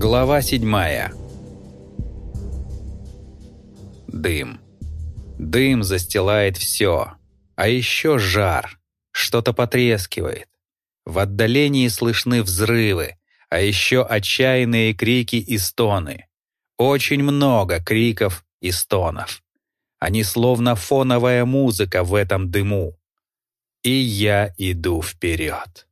Глава седьмая. Дым. Дым застилает все. А еще жар. Что-то потрескивает. В отдалении слышны взрывы, а еще отчаянные крики и стоны. Очень много криков и стонов. Они словно фоновая музыка в этом дыму. И я иду вперед.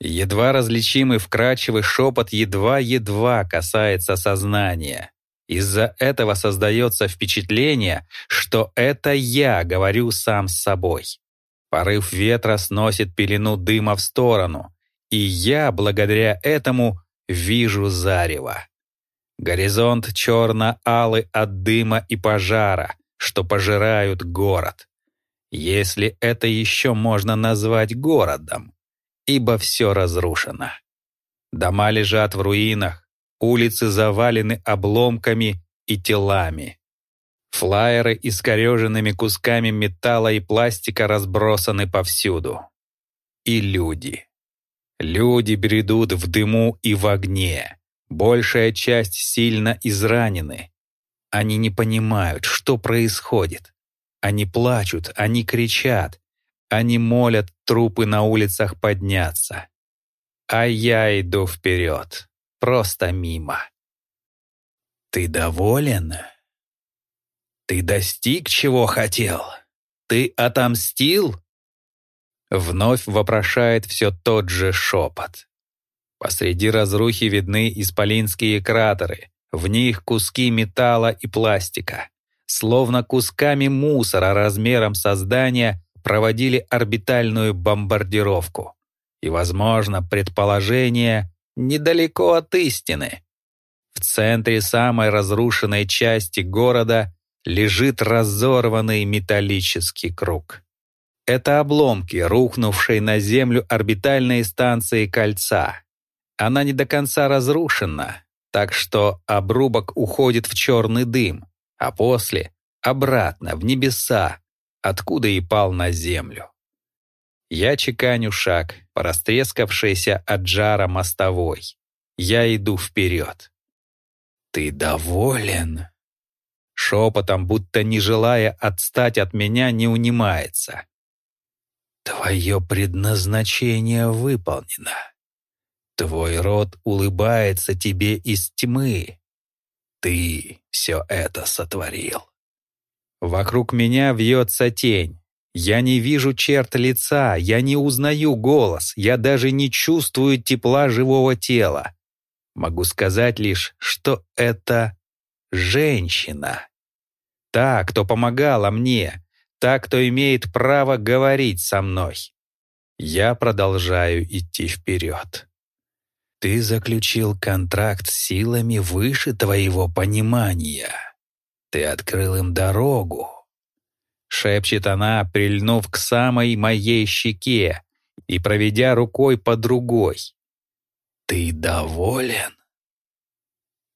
Едва различимый вкрадчивый шепот едва-едва касается сознания. Из-за этого создается впечатление, что это я говорю сам с собой. Порыв ветра сносит пелену дыма в сторону, и я, благодаря этому, вижу зарево. Горизонт черно-алый от дыма и пожара, что пожирают город. Если это еще можно назвать городом ибо все разрушено. Дома лежат в руинах, улицы завалены обломками и телами. Флайеры искореженными кусками металла и пластика разбросаны повсюду. И люди. Люди бредут в дыму и в огне. Большая часть сильно изранены. Они не понимают, что происходит. Они плачут, они кричат, они молят трупы на улицах подняться. А я иду вперед, просто мимо. Ты доволен? Ты достиг, чего хотел? Ты отомстил? Вновь вопрошает все тот же шепот. Посреди разрухи видны исполинские кратеры, в них куски металла и пластика. Словно кусками мусора размером со здания проводили орбитальную бомбардировку. И, возможно, предположение недалеко от истины. В центре самой разрушенной части города лежит разорванный металлический круг. Это обломки, рухнувшей на Землю орбитальной станции Кольца. Она не до конца разрушена, так что обрубок уходит в черный дым, а после — обратно, в небеса, откуда и пал на землю. Я чеканю шаг по растрескавшейся от жара мостовой. Я иду вперед. «Ты доволен?» Шепотом, будто не желая отстать от меня, не унимается. «Твое предназначение выполнено. Твой род улыбается тебе из тьмы. Ты все это сотворил. Вокруг меня вьется тень. Я не вижу черт лица, я не узнаю голос, я даже не чувствую тепла живого тела. Могу сказать лишь, что это женщина. Та, кто помогала мне, та, кто имеет право говорить со мной. Я продолжаю идти вперед. Ты заключил контракт с силами выше твоего понимания. Ты открыл им дорогу. Шепчет она, прильнув к самой моей щеке и проведя рукой по другой. Ты доволен?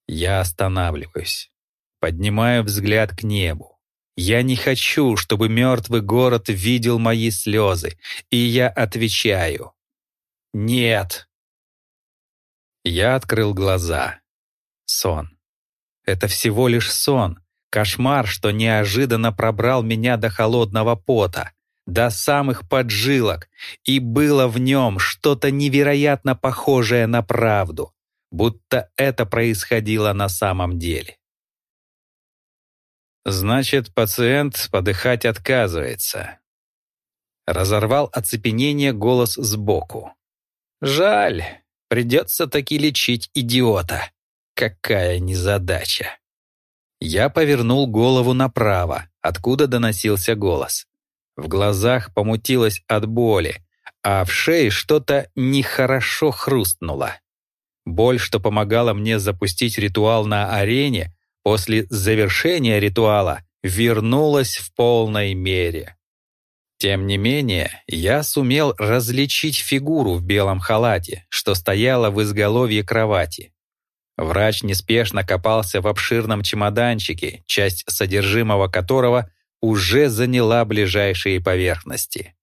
Я останавливаюсь, поднимаю взгляд к небу. Я не хочу, чтобы мертвый город видел мои слезы, и я отвечаю. Нет. Я открыл глаза. Сон. Это всего лишь сон, Кошмар, что неожиданно пробрал меня до холодного пота, до самых поджилок, и было в нем что-то невероятно похожее на правду, будто это происходило на самом деле. Значит, пациент подыхать отказывается. Разорвал оцепенение голос сбоку. Жаль, придется таки лечить идиота. Какая незадача. Я повернул голову направо, откуда доносился голос. В глазах помутилось от боли, а в шее что-то нехорошо хрустнуло. Боль, что помогала мне запустить ритуал на арене, после завершения ритуала вернулась в полной мере. Тем не менее, я сумел различить фигуру в белом халате, что стояла в изголовье кровати. Врач неспешно копался в обширном чемоданчике, часть содержимого которого уже заняла ближайшие поверхности.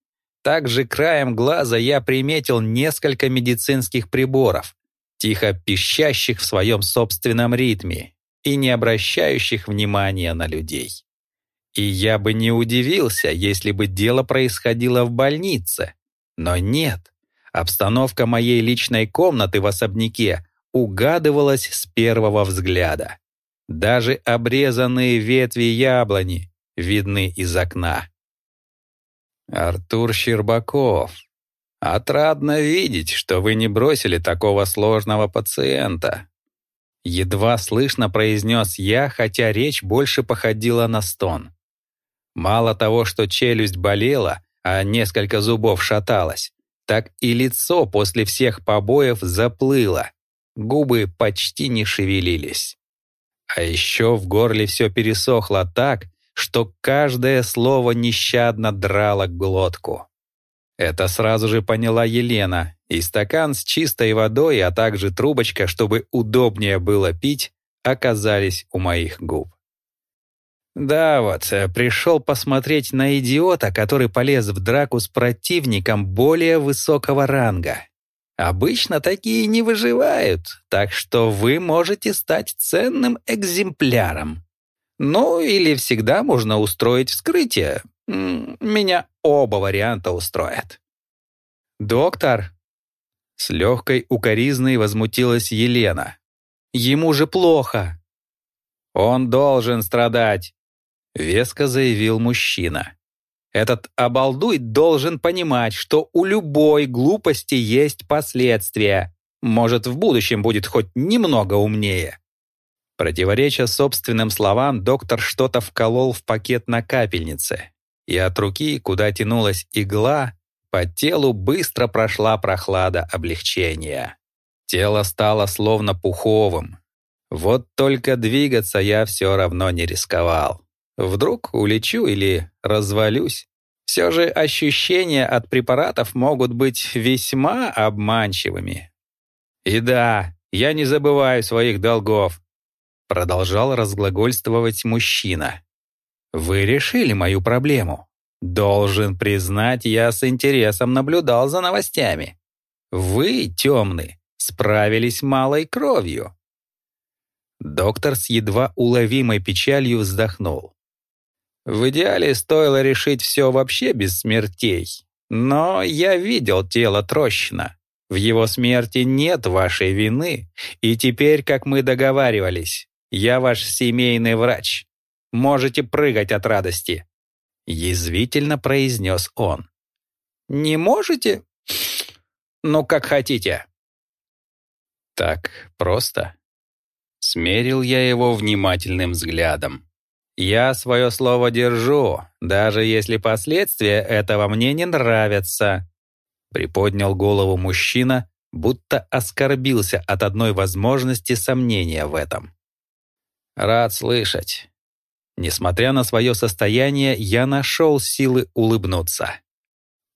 Также краем глаза я приметил несколько медицинских приборов. тихо пищащих в своем собственном ритме и не обращающих внимания на людей. И я бы не удивился, если бы дело происходило в больнице. Но нет, обстановка моей личной комнаты в особняке угадывалась с первого взгляда. Даже обрезанные ветви яблони видны из окна. Артур Щербаков, отрадно видеть, что вы не бросили такого сложного пациента. Едва слышно произнес я, хотя речь больше походила на стон. Мало того, что челюсть болела, а несколько зубов шаталось, так и лицо после всех побоев заплыло, губы почти не шевелились. А еще в горле все пересохло так, что каждое слово нещадно драло глотку. Это сразу же поняла Елена, и стакан с чистой водой, а также трубочка, чтобы удобнее было пить, оказались у моих губ. Да вот, э, пришел посмотреть на идиота, который полез в драку с противником более высокого ранга. Обычно такие не выживают, так что вы можете стать ценным экземпляром. Ну, или всегда можно устроить вскрытие. Меня оба варианта устроят. «Доктор!» С легкой укоризной возмутилась Елена. «Ему же плохо!» «Он должен страдать!» — веско заявил мужчина. «Этот обалдуй должен понимать, что у любой глупости есть последствия. Может, в будущем будет хоть немного умнее». Противореча собственным словам, доктор что-то вколол в пакет на капельнице, и от руки, куда тянулась игла, по телу быстро прошла прохлада облегчения. Тело стало словно пуховым. Вот только двигаться я все равно не рисковал. Вдруг улечу или развалюсь. Все же ощущения от препаратов могут быть весьма обманчивыми. И да, я не забываю своих долгов. Продолжал разглагольствовать мужчина. Вы решили мою проблему. Должен признать, я с интересом наблюдал за новостями. Вы, темный, справились малой кровью. Доктор с едва уловимой печалью вздохнул. В идеале стоило решить все вообще без смертей. Но я видел тело Трощина. В его смерти нет вашей вины. И теперь, как мы договаривались, я ваш семейный врач. Можете прыгать от радости. Язвительно произнес он. Не можете? Ну, как хотите. Так просто. Смерил я его внимательным взглядом. Я свое слово держу, даже если последствия этого мне не нравятся. Приподнял голову мужчина, будто оскорбился от одной возможности сомнения в этом. Рад слышать. Несмотря на свое состояние, я нашел силы улыбнуться.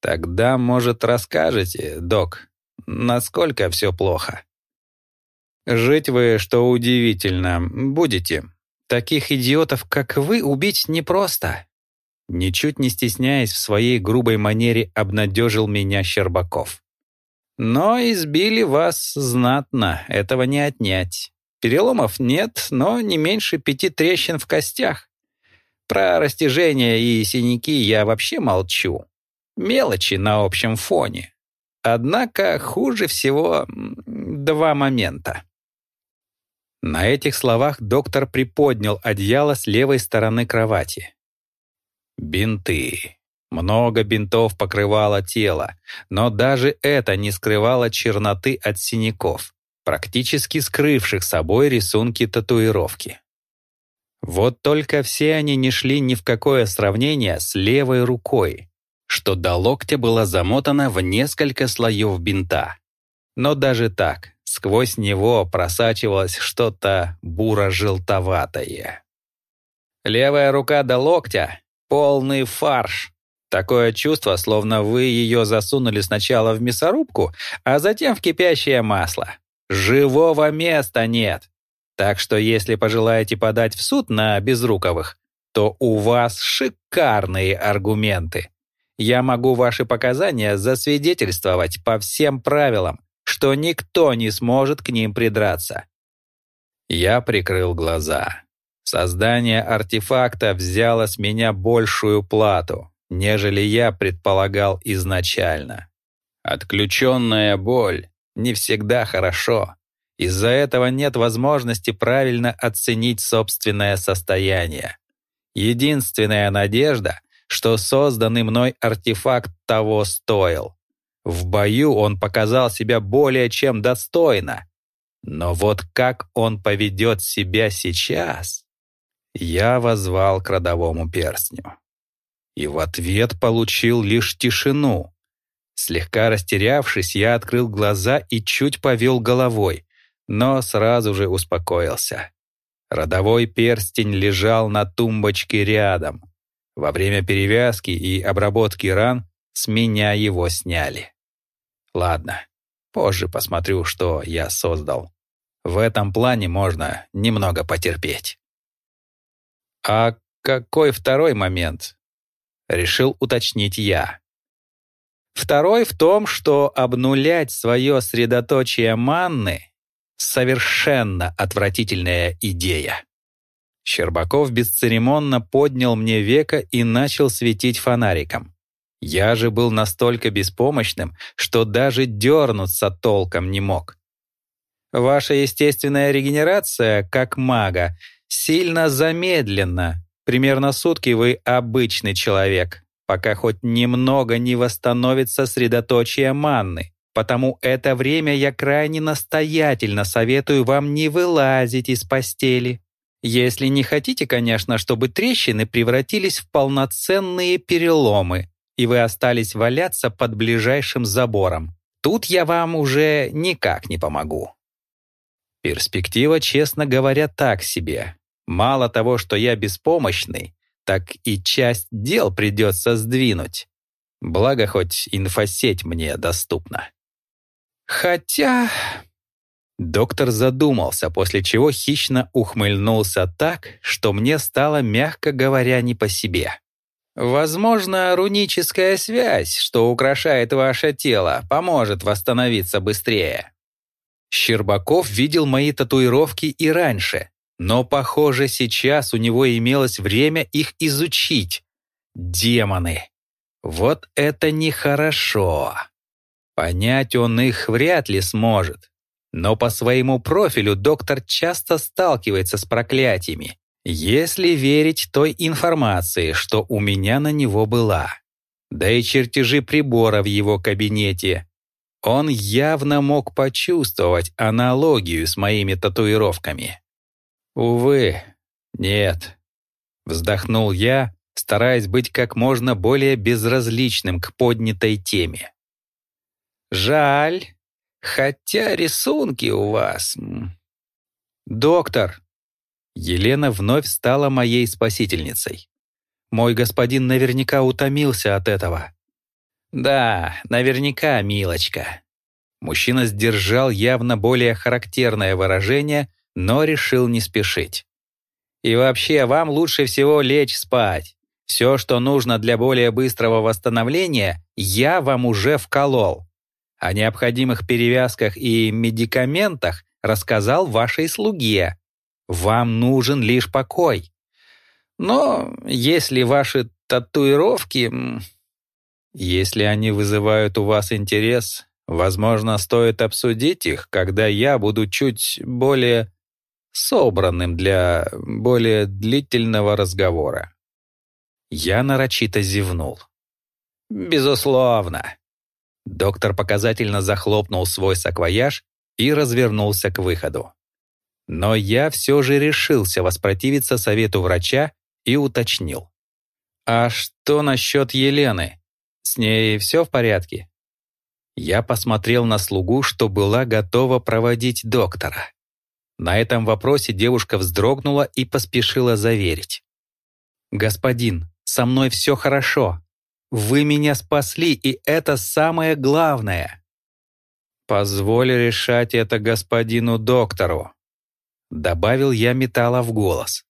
Тогда, может, расскажете, док, насколько все плохо? Жить вы, что удивительно, будете. Таких идиотов, как вы, убить непросто. Ничуть не стесняясь в своей грубой манере, обнадежил меня Щербаков. Но избили вас знатно, этого не отнять. Переломов нет, но не меньше пяти трещин в костях. Про растяжения и синяки я вообще молчу. Мелочи на общем фоне. Однако хуже всего два момента. На этих словах доктор приподнял одеяло с левой стороны кровати. Бинты. Много бинтов покрывало тело, но даже это не скрывало черноты от синяков, практически скрывших собой рисунки татуировки. Вот только все они не шли ни в какое сравнение с левой рукой, что до локтя была замотана в несколько слоев бинта. Но даже так, сквозь него просачивалось что-то буро-желтоватое. Левая рука до локтя — полный фарш. Такое чувство, словно вы ее засунули сначала в мясорубку, а затем в кипящее масло. Живого места нет. Так что если пожелаете подать в суд на Безруковых, то у вас шикарные аргументы. Я могу ваши показания засвидетельствовать по всем правилам, что никто не сможет к ним придраться. Я прикрыл глаза. Создание артефакта взяло с меня большую плату, нежели я предполагал изначально. Отключенная боль не всегда хорошо. Из-за этого нет возможности правильно оценить собственное состояние. Единственная надежда, что созданный мной артефакт того стоил. В бою он показал себя более чем достойно. Но вот как он поведет себя сейчас? Я возвал к родовому перстню. И в ответ получил лишь тишину. Слегка растерявшись, я открыл глаза и чуть повел головой, но сразу же успокоился. Родовой перстень лежал на тумбочке рядом. Во время перевязки и обработки ран с меня его сняли. Ладно, позже посмотрю, что я создал. В этом плане можно немного потерпеть. «А какой второй момент?» — решил уточнить я. Второй в том, что обнулять свое средоточие манны — совершенно отвратительная идея. Щербаков бесцеремонно поднял мне веко и начал светить фонариком. Я же был настолько беспомощным, что даже дернуться толком не мог. Ваша естественная регенерация, как мага, сильно замедленно. Примерно сутки вы обычный человек, пока хоть немного не восстановится средоточие манны. Потому это время я крайне настоятельно советую вам не вылазить из постели. Если не хотите, конечно, чтобы трещины превратились в полноценные переломы, и вы остались валяться под ближайшим забором. Тут я вам уже никак не помогу. Перспектива, честно говоря, так себе. Мало того, что я беспомощный, так и часть дел придется сдвинуть. Благо, хоть инфосеть мне доступна. Хотя... Доктор задумался, после чего хищно ухмыльнулся так, что мне стало, мягко говоря, не по себе. Возможно, руническая связь, что украшает ваше тело, поможет восстановиться быстрее. Щербаков видел мои татуировки и раньше, но, похоже, сейчас у него имелось время их изучить. Демоны! Вот это нехорошо. Понять он их вряд ли сможет. Но по своему профилю доктор часто сталкивается с проклятиями, если верить той информации, что у меня на него была. Да и чертежи прибора в его кабинете он явно мог почувствовать аналогию с моими татуировками. «Увы, нет», — вздохнул я, стараясь быть как можно более безразличным к поднятой теме. «Жаль, хотя рисунки у вас...» «Доктор!» Елена вновь стала моей спасительницей. «Мой господин наверняка утомился от этого. «Да, наверняка, милочка». Мужчина сдержал явно более характерное выражение, но решил не спешить. «И вообще, вам лучше всего лечь спать. Все, что нужно для более быстрого восстановления, я вам уже вколол. О необходимых перевязках и медикаментах рассказал вашей слуге. Вам нужен лишь покой. Но если ваши татуировки если они вызывают у вас интерес, возможно, стоит обсудить их, когда я буду чуть более собранным для более длительного разговора. Я нарочито зевнул. «Безусловно». Доктор показательно захлопнул свой саквояж и развернулся к выходу. Но я все же решился воспротивиться совету врача и уточнил. «А что насчет Елены?» С ней все в порядке?» Я посмотрел на слугу, что была готова проводить доктора. На этом вопросе девушка вздрогнула и поспешила заверить. «Господин, со мной все хорошо. Вы меня спасли, и это самое главное». «Позволь решать это господину доктору», — добавил я металла в голос.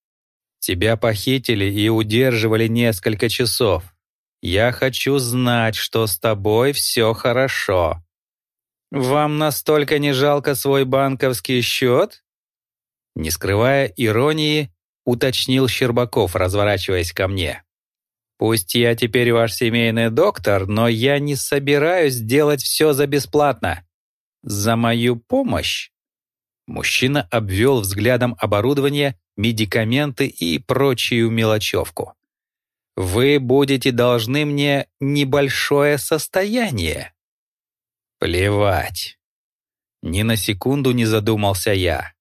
«Тебя похитили и удерживали несколько часов. Я хочу знать, что с тобой все хорошо». Вам настолько не жалко свой банковский счет? Не скрывая иронии, уточнил Щербаков, разворачиваясь ко мне. Пусть я теперь ваш семейный доктор, но я не собираюсь делать все за бесплатно. За мою помощь. Мужчина обвел взглядом оборудование, медикаменты и прочую мелочевку. Вы будете должны мне небольшое состояние. Плевать. Ни на секунду не задумался я.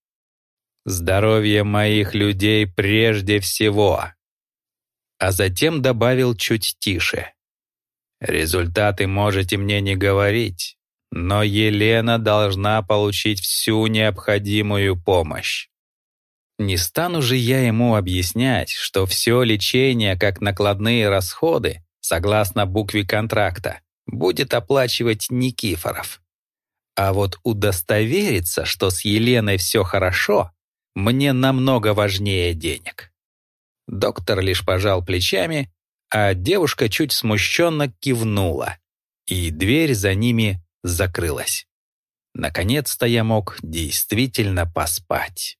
Здоровье моих людей прежде всего. А затем добавил чуть тише. Результаты можете мне не говорить, но Елена должна получить всю необходимую помощь. Не стану же я ему объяснять, что все лечение как накладные расходы, согласно букве контракта, будет оплачивать Никифоров. А вот удостовериться, что с Еленой все хорошо, мне намного важнее денег. Доктор лишь пожал плечами, а девушка чуть смущенно кивнула, и дверь за ними закрылась. Наконец-то я мог действительно поспать.